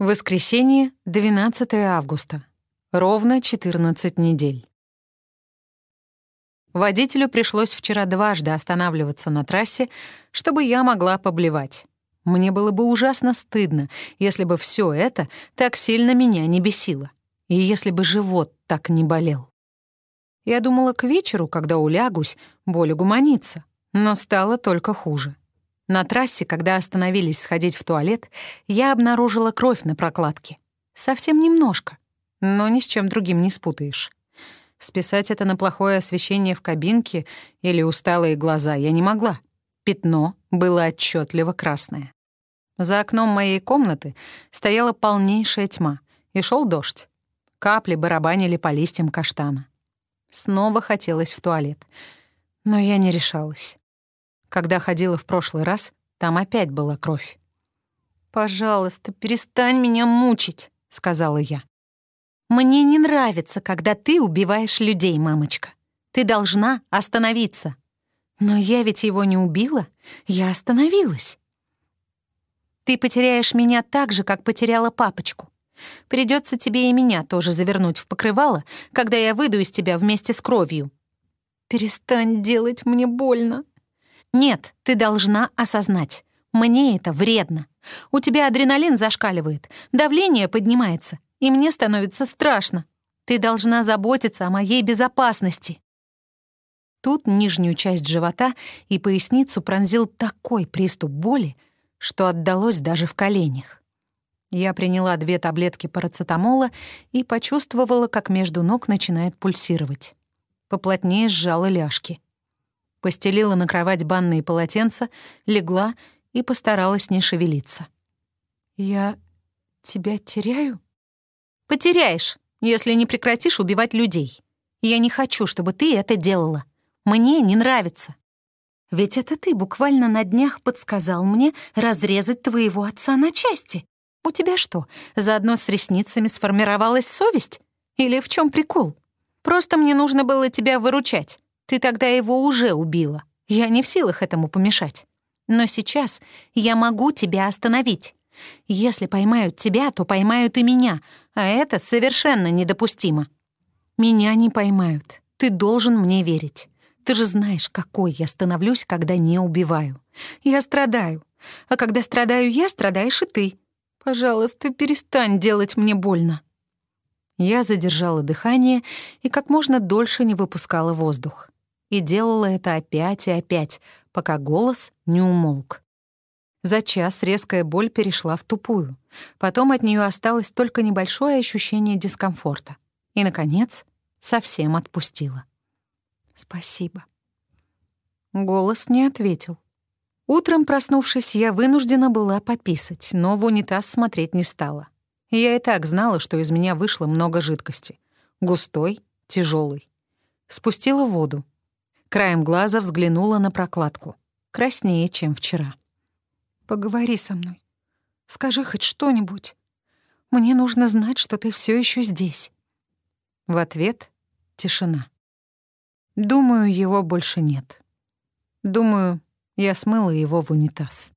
Воскресенье, 12 августа. Ровно 14 недель. Водителю пришлось вчера дважды останавливаться на трассе, чтобы я могла поблевать. Мне было бы ужасно стыдно, если бы все это так сильно меня не бесило, и если бы живот так не болел. Я думала, к вечеру, когда улягусь, боль угуманится, но стало только хуже. На трассе, когда остановились сходить в туалет, я обнаружила кровь на прокладке. Совсем немножко, но ни с чем другим не спутаешь. Списать это на плохое освещение в кабинке или усталые глаза я не могла. Пятно было отчетливо красное. За окном моей комнаты стояла полнейшая тьма, и шел дождь. Капли барабанили по листьям каштана. Снова хотелось в туалет, но я не решалась. Когда ходила в прошлый раз, там опять была кровь. «Пожалуйста, перестань меня мучить», — сказала я. «Мне не нравится, когда ты убиваешь людей, мамочка. Ты должна остановиться». «Но я ведь его не убила. Я остановилась». «Ты потеряешь меня так же, как потеряла папочку. Придется тебе и меня тоже завернуть в покрывало, когда я выйду из тебя вместе с кровью». «Перестань делать мне больно», нет, ты должна осознать. Мне это вредно. У тебя адреналин зашкаливает, давление поднимается, и мне становится страшно. Ты должна заботиться о моей безопасности. Тут нижнюю часть живота и поясницу пронзил такой приступ боли, что отдалось даже в коленях. Я приняла две таблетки парацетамола и почувствовала, как между ног начинает пульсировать. Поплотнее сжала ляжки постелила на кровать банные полотенца, легла и постаралась не шевелиться. «Я тебя теряю?» «Потеряешь, если не прекратишь убивать людей. Я не хочу, чтобы ты это делала. Мне не нравится». «Ведь это ты буквально на днях подсказал мне разрезать твоего отца на части. У тебя что, заодно с ресницами сформировалась совесть? Или в чем прикол? Просто мне нужно было тебя выручать. Ты тогда его уже убила. Я не в силах этому помешать. Но сейчас я могу тебя остановить. Если поймают тебя, то поймают и меня, а это совершенно недопустимо. Меня не поймают. Ты должен мне верить. Ты же знаешь, какой я становлюсь, когда не убиваю. Я страдаю. А когда страдаю я, страдаешь и ты. Пожалуйста, перестань делать мне больно. Я задержала дыхание и как можно дольше не выпускала воздух и делала это опять и опять, пока голос не умолк. За час резкая боль перешла в тупую. Потом от нее осталось только небольшое ощущение дискомфорта. И, наконец, совсем отпустила. «Спасибо». Голос не ответил. Утром, проснувшись, я вынуждена была пописать, но в унитаз смотреть не стала. Я и так знала, что из меня вышло много жидкости. Густой, тяжелый. Спустила воду. Краем глаза взглянула на прокладку. Краснее, чем вчера. «Поговори со мной. Скажи хоть что-нибудь. Мне нужно знать, что ты все еще здесь». В ответ — тишина. Думаю, его больше нет. Думаю, я смыла его в унитаз.